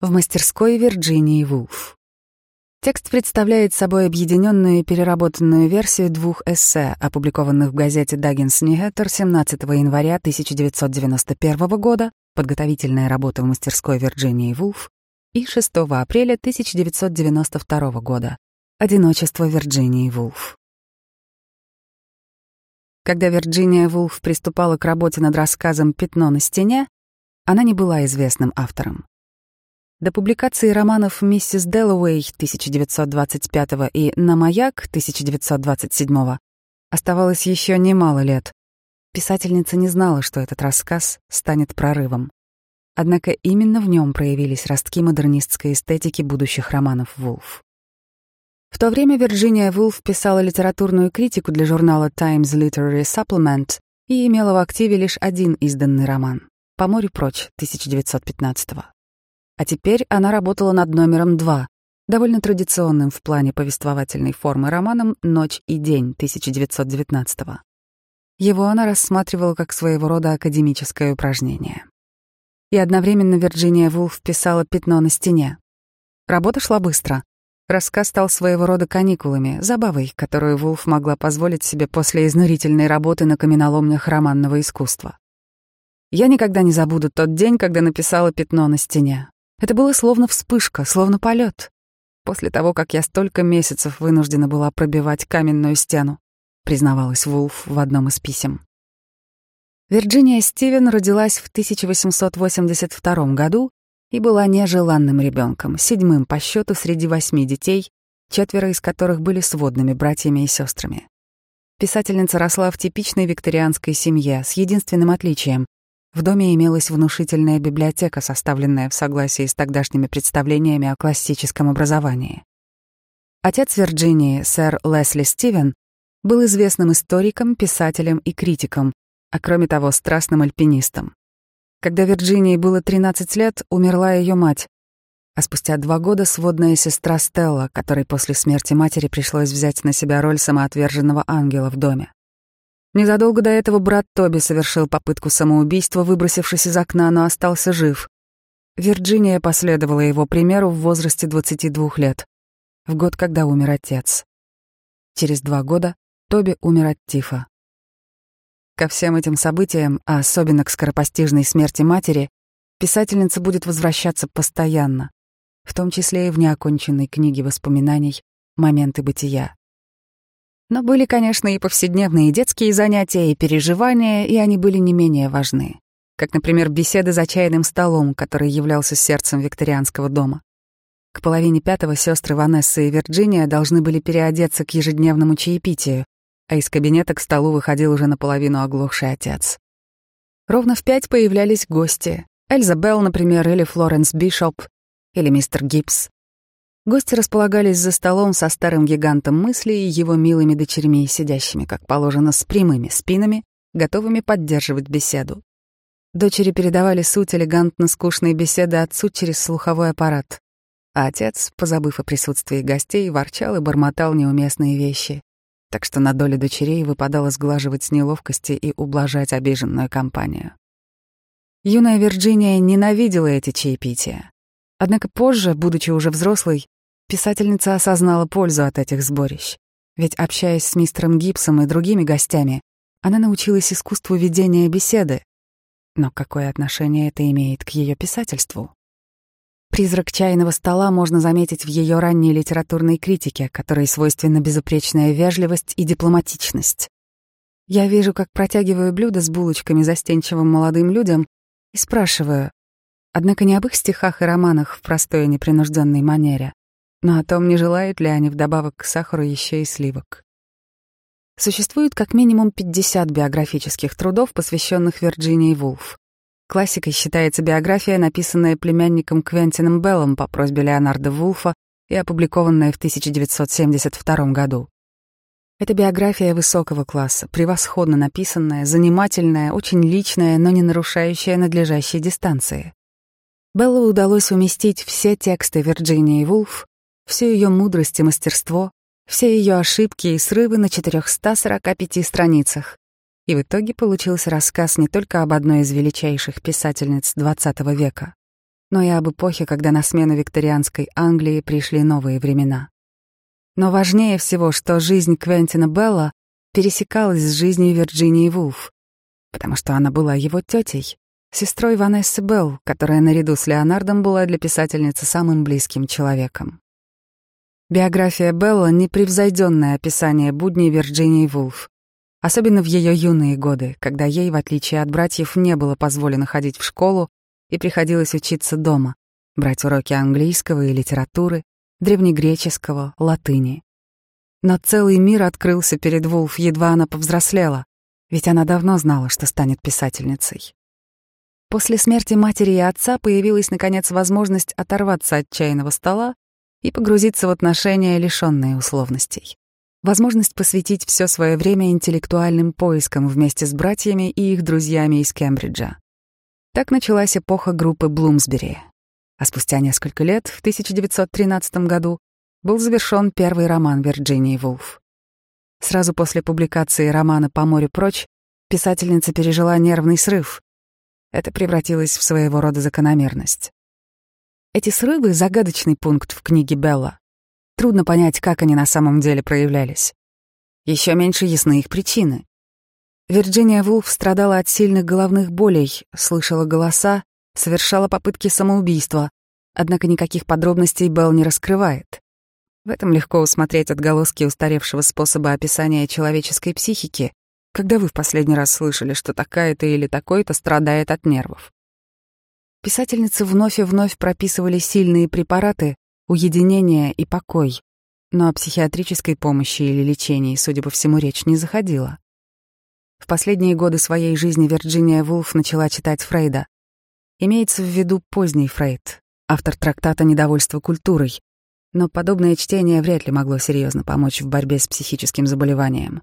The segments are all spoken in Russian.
в мастерской Вирджинии Вулф. Текст представляет собой объединенную и переработанную версию двух эссе, опубликованных в газете Даггинс Ньюхэттер 17 января 1991 года, подготовительная работа в мастерской Вирджинии Вулф, и 6 апреля 1992 года, одиночество Вирджинии Вулф. Когда Вирджиния Вулф приступала к работе над рассказом «Пятно на стене», она не была известным автором. До публикации романов «Миссис Дэллоуэй» 1925 и «На маяк» 1927 оставалось еще немало лет. Писательница не знала, что этот рассказ станет прорывом. Однако именно в нем проявились ростки модернистской эстетики будущих романов Вулф. В то время Вирджиния Вулф писала литературную критику для журнала Times Literary Supplement и имела в активе лишь один изданный роман «По морю прочь» 1915 -го. А теперь она работала над номером два, довольно традиционным в плане повествовательной формы романом «Ночь и день» 1919 -го. Его она рассматривала как своего рода академическое упражнение. И одновременно Вирджиния Вулф писала «Пятно на стене». Работа шла быстро. Рассказ стал своего рода каникулами, забавой, которую Вулф могла позволить себе после изнурительной работы на каменоломнях романного искусства. Я никогда не забуду тот день, когда написала «Пятно на стене». Это было словно вспышка, словно полет. После того, как я столько месяцев вынуждена была пробивать каменную стену, признавалась Вулф в одном из писем. Вирджиния Стивен родилась в 1882 году и была нежеланным ребенком, седьмым по счету среди восьми детей, четверо из которых были сводными братьями и сестрами. Писательница росла в типичной викторианской семье с единственным отличием в доме имелась внушительная библиотека, составленная в согласии с тогдашними представлениями о классическом образовании. Отец Вирджинии, сэр Лесли Стивен, был известным историком, писателем и критиком, а кроме того, страстным альпинистом. Когда Вирджинии было 13 лет, умерла ее мать, а спустя два года сводная сестра Стелла, которой после смерти матери пришлось взять на себя роль самоотверженного ангела в доме. Незадолго до этого брат Тоби совершил попытку самоубийства, выбросившись из окна, но остался жив. Вирджиния последовала его примеру в возрасте 22 лет, в год, когда умер отец. Через два года Тоби умер от тифа. Ко всем этим событиям, а особенно к скоропостижной смерти матери, писательница будет возвращаться постоянно, в том числе и в неоконченной книге воспоминаний «Моменты бытия». Но были, конечно, и повседневные детские занятия, и переживания, и они были не менее важны. Как, например, беседы за чайным столом, который являлся сердцем викторианского дома. К половине пятого сестры Ванесса и Вирджиния должны были переодеться к ежедневному чаепитию, а из кабинета к столу выходил уже наполовину оглохший отец. Ровно в пять появлялись гости. Эльза Белл, например, или Флоренс Бишоп, или мистер Гибс. Гости располагались за столом со старым гигантом мысли и его милыми дочерьми, сидящими, как положено, с прямыми спинами, готовыми поддерживать беседу. Дочери передавали суть элегантно скучной беседы отцу через слуховой аппарат. А отец, позабыв о присутствии гостей, ворчал и бормотал неуместные вещи. Так что на долю дочерей выпадало сглаживать с неловкости и ублажать обиженную компанию. Юная Вирджиния ненавидела эти чаепития. Однако позже, будучи уже взрослой, Писательница осознала пользу от этих сборищ. Ведь, общаясь с мистером Гибсом и другими гостями, она научилась искусству ведения беседы. Но какое отношение это имеет к ее писательству? Призрак чайного стола можно заметить в ее ранней литературной критике, которой свойственна безупречная вежливость и дипломатичность. Я вижу, как протягиваю блюдо с булочками застенчивым молодым людям и спрашиваю, однако не об их стихах и романах в простой и непринужденной манере, но о том, не желают ли они вдобавок к сахару еще и сливок. Существует как минимум 50 биографических трудов, посвященных Вирджинии Вулф. Классикой считается биография, написанная племянником Квентином Беллом по просьбе Леонарда Вулфа и опубликованная в 1972 году. Это биография высокого класса, превосходно написанная, занимательная, очень личная, но не нарушающая надлежащей дистанции. Беллу удалось уместить все тексты Вирджинии Вулф всю ее мудрость и мастерство, все ее ошибки и срывы на 445 страницах. И в итоге получился рассказ не только об одной из величайших писательниц XX века, но и об эпохе, когда на смену викторианской Англии пришли новые времена. Но важнее всего, что жизнь Квентина Белла пересекалась с жизнью Вирджинии Вулф, потому что она была его тетей, сестрой Ванессы Белл, которая наряду с Леонардом была для писательницы самым близким человеком. Биография Белла — непревзойденное описание будней Вирджинии Вулф, особенно в ее юные годы, когда ей, в отличие от братьев, не было позволено ходить в школу и приходилось учиться дома, брать уроки английского и литературы, древнегреческого, латыни. Но целый мир открылся перед Вулф, едва она повзрослела, ведь она давно знала, что станет писательницей. После смерти матери и отца появилась, наконец, возможность оторваться от чайного стола и погрузиться в отношения, лишенные условностей. Возможность посвятить все свое время интеллектуальным поискам вместе с братьями и их друзьями из Кембриджа. Так началась эпоха группы Блумсбери. А спустя несколько лет, в 1913 году, был завершен первый роман Вирджинии Вулф. Сразу после публикации романа «По морю прочь» писательница пережила нервный срыв. Это превратилось в своего рода закономерность. Эти срывы — загадочный пункт в книге Белла. Трудно понять, как они на самом деле проявлялись. Еще меньше ясны их причины. Вирджиния Вулф страдала от сильных головных болей, слышала голоса, совершала попытки самоубийства, однако никаких подробностей Белл не раскрывает. В этом легко усмотреть отголоски устаревшего способа описания человеческой психики, когда вы в последний раз слышали, что такая-то или такой-то страдает от нервов. Писательницы вновь и вновь прописывали сильные препараты, уединение и покой, но о психиатрической помощи или лечении, судя по всему, речь не заходила. В последние годы своей жизни Вирджиния Вулф начала читать Фрейда. Имеется в виду поздний Фрейд, автор трактата «Недовольство культурой», но подобное чтение вряд ли могло серьезно помочь в борьбе с психическим заболеванием.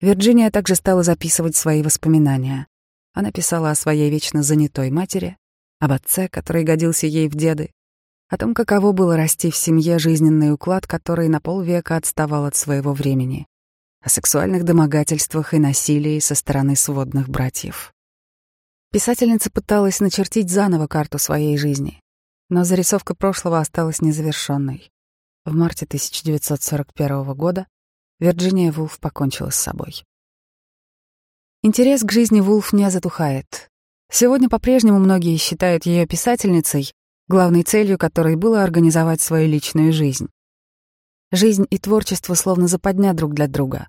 Вирджиния также стала записывать свои воспоминания. Она писала о своей вечно занятой матери, об отце, который годился ей в деды, о том, каково было расти в семье жизненный уклад, который на полвека отставал от своего времени, о сексуальных домогательствах и насилии со стороны сводных братьев. Писательница пыталась начертить заново карту своей жизни, но зарисовка прошлого осталась незавершенной. В марте 1941 года Вирджиния Вулф покончила с собой. Интерес к жизни Вулф не затухает. Сегодня по-прежнему многие считают ее писательницей, главной целью которой было организовать свою личную жизнь. Жизнь и творчество словно западня друг для друга.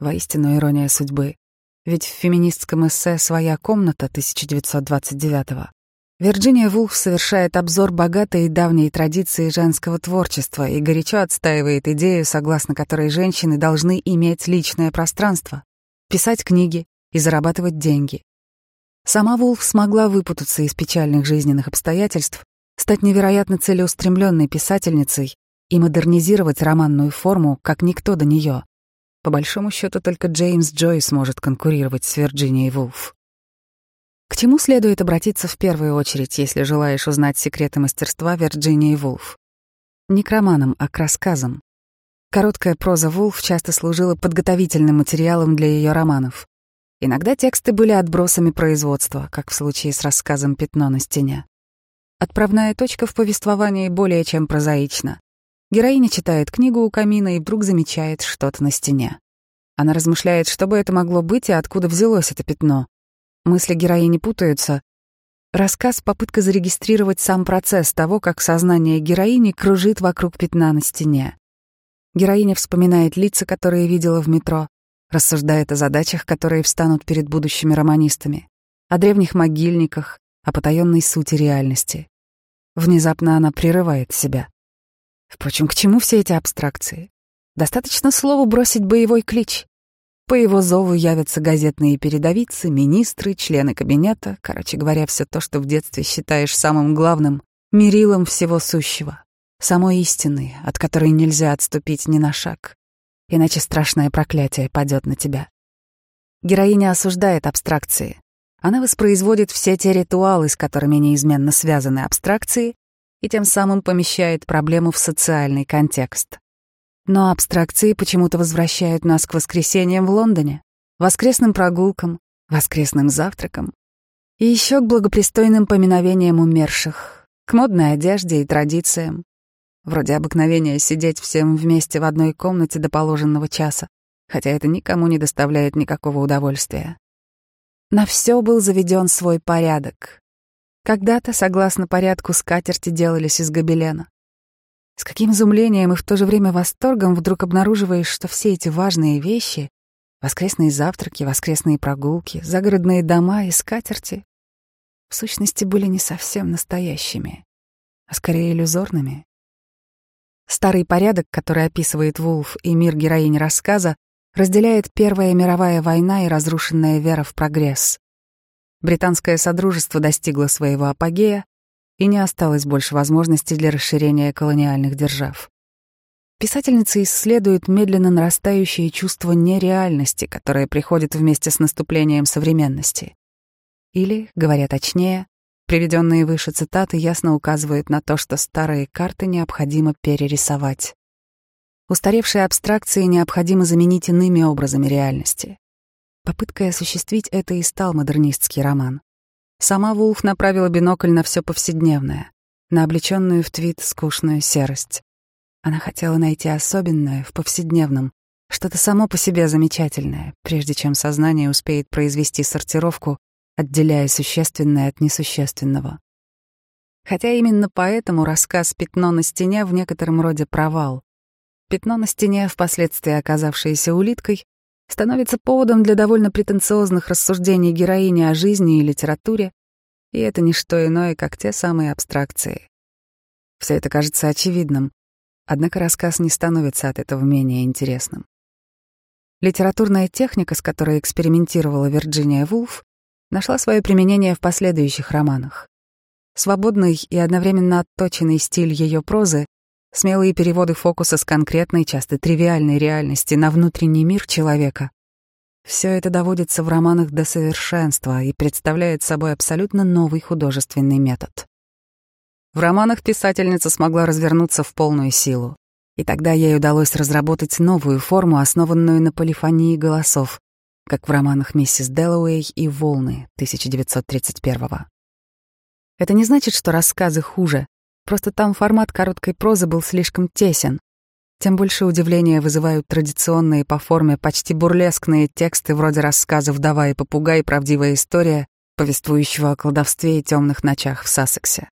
Воистину ирония судьбы. Ведь в феминистском эссе «Своя комната» 1929-го Вирджиния Вулф совершает обзор богатой и давней традиции женского творчества и горячо отстаивает идею, согласно которой женщины должны иметь личное пространство, писать книги и зарабатывать деньги, Сама Вулф смогла выпутаться из печальных жизненных обстоятельств, стать невероятно целеустремленной писательницей и модернизировать романную форму, как никто до нее. По большому счету, только Джеймс Джойс может конкурировать с Вирджинией Вулф. К чему следует обратиться в первую очередь, если желаешь узнать секреты мастерства Вирджинии Вулф? Не к романам, а к рассказам. Короткая проза Вулф часто служила подготовительным материалом для ее романов. Иногда тексты были отбросами производства, как в случае с рассказом «Пятно на стене». Отправная точка в повествовании более чем прозаична. Героиня читает книгу у камина и вдруг замечает что-то на стене. Она размышляет, что бы это могло быть и откуда взялось это пятно. Мысли героини путаются. Рассказ — попытка зарегистрировать сам процесс того, как сознание героини кружит вокруг пятна на стене. Героиня вспоминает лица, которые видела в метро, рассуждает о задачах, которые встанут перед будущими романистами, о древних могильниках, о потаенной сути реальности. Внезапно она прерывает себя. Впрочем, к чему все эти абстракции? Достаточно слову бросить боевой клич. По его зову явятся газетные передовицы, министры, члены кабинета, короче говоря, все то, что в детстве считаешь самым главным, мерилом всего сущего, самой истины, от которой нельзя отступить ни на шаг иначе страшное проклятие падет на тебя. Героиня осуждает абстракции. Она воспроизводит все те ритуалы, с которыми неизменно связаны абстракции, и тем самым помещает проблему в социальный контекст. Но абстракции почему-то возвращают нас к воскресеньям в Лондоне, воскресным прогулкам, воскресным завтракам и еще к благопристойным поминовениям умерших, к модной одежде и традициям, вроде обыкновения сидеть всем вместе в одной комнате до положенного часа, хотя это никому не доставляет никакого удовольствия. На все был заведен свой порядок. Когда-то, согласно порядку, скатерти делались из гобелена. С каким изумлением и в то же время восторгом вдруг обнаруживаешь, что все эти важные вещи — воскресные завтраки, воскресные прогулки, загородные дома и скатерти — в сущности были не совсем настоящими, а скорее иллюзорными. Старый порядок, который описывает Вулф и мир героини рассказа, разделяет Первая мировая война и разрушенная вера в прогресс. Британское содружество достигло своего апогея, и не осталось больше возможностей для расширения колониальных держав. Писательница исследует медленно нарастающее чувство нереальности, которое приходит вместе с наступлением современности. Или, говоря точнее, приведенные выше цитаты ясно указывают на то, что старые карты необходимо перерисовать. Устаревшие абстракции необходимо заменить иными образами реальности. Попыткой осуществить это и стал модернистский роман. Сама Вулф направила бинокль на все повседневное, на облеченную в твит скучную серость. Она хотела найти особенное в повседневном, что-то само по себе замечательное, прежде чем сознание успеет произвести сортировку, отделяя существенное от несущественного. Хотя именно поэтому рассказ «Пятно на стене» в некотором роде провал. Пятно на стене, впоследствии оказавшееся улиткой, становится поводом для довольно претенциозных рассуждений героини о жизни и литературе, и это не что иное, как те самые абстракции. Все это кажется очевидным, однако рассказ не становится от этого менее интересным. Литературная техника, с которой экспериментировала Вирджиния Вулф, нашла свое применение в последующих романах. Свободный и одновременно отточенный стиль ее прозы смелые переводы фокуса с конкретной, часто тривиальной реальности на внутренний мир человека. Все это доводится в романах до совершенства и представляет собой абсолютно новый художественный метод. В романах писательница смогла развернуться в полную силу, и тогда ей удалось разработать новую форму, основанную на полифонии голосов, как в романах «Миссис Дэллоуэй» и «Волны» 1931 -го. Это не значит, что рассказы хуже, Просто там формат короткой прозы был слишком тесен. Тем больше удивления вызывают традиционные по форме почти бурлескные тексты вроде рассказов «Вдова и попугай. Правдивая история», повествующего о колдовстве и темных ночах в Сассексе.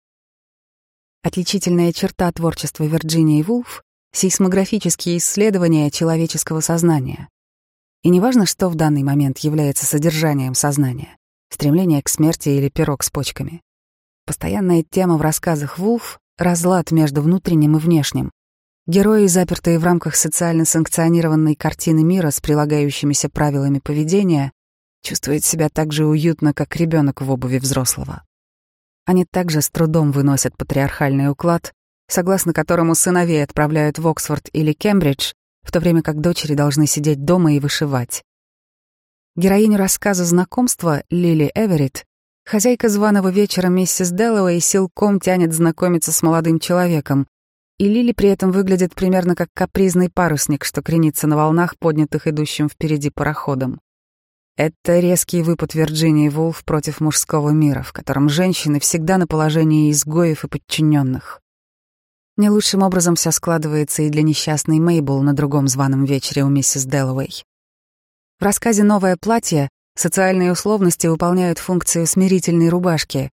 Отличительная черта творчества Вирджинии Вулф — сейсмографические исследования человеческого сознания. И неважно, что в данный момент является содержанием сознания — стремление к смерти или пирог с почками. Постоянная тема в рассказах Вулф разлад между внутренним и внешним. Герои, запертые в рамках социально санкционированной картины мира с прилагающимися правилами поведения, чувствуют себя так же уютно, как ребенок в обуви взрослого. Они также с трудом выносят патриархальный уклад, согласно которому сыновей отправляют в Оксфорд или Кембридж, в то время как дочери должны сидеть дома и вышивать. Героиню рассказа знакомства Лили Эверетт Хозяйка званого вечера миссис Дэллоуэй силком тянет знакомиться с молодым человеком, и Лили при этом выглядит примерно как капризный парусник, что кренится на волнах, поднятых идущим впереди пароходом. Это резкий выпад Вирджинии Вулф против мужского мира, в котором женщины всегда на положении изгоев и подчиненных. Не лучшим образом все складывается и для несчастной Мейбл на другом званом вечере у миссис Дэллоуэй. В рассказе «Новое платье» Социальные условности выполняют функцию смирительной рубашки.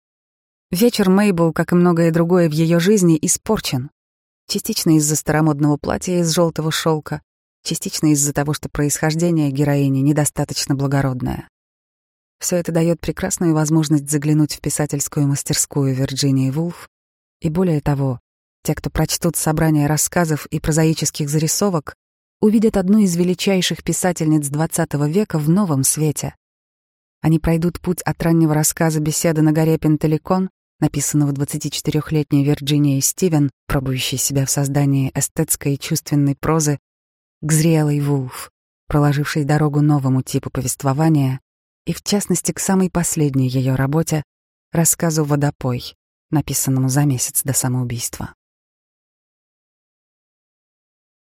Вечер Мейбл, как и многое другое в ее жизни, испорчен. Частично из-за старомодного платья из желтого шелка, частично из-за того, что происхождение героини недостаточно благородное. Все это дает прекрасную возможность заглянуть в писательскую мастерскую Вирджинии Вулф, и более того, те, кто прочтут собрание рассказов и прозаических зарисовок, увидят одну из величайших писательниц XX века в новом свете. Они пройдут путь от раннего рассказа «Беседа на горе Пентеликон», написанного 24-летней Вирджинией Стивен, пробующей себя в создании эстетской и чувственной прозы, к зрелой Вулф, проложившей дорогу новому типу повествования, и в частности к самой последней ее работе, рассказу «Водопой», написанному за месяц до самоубийства.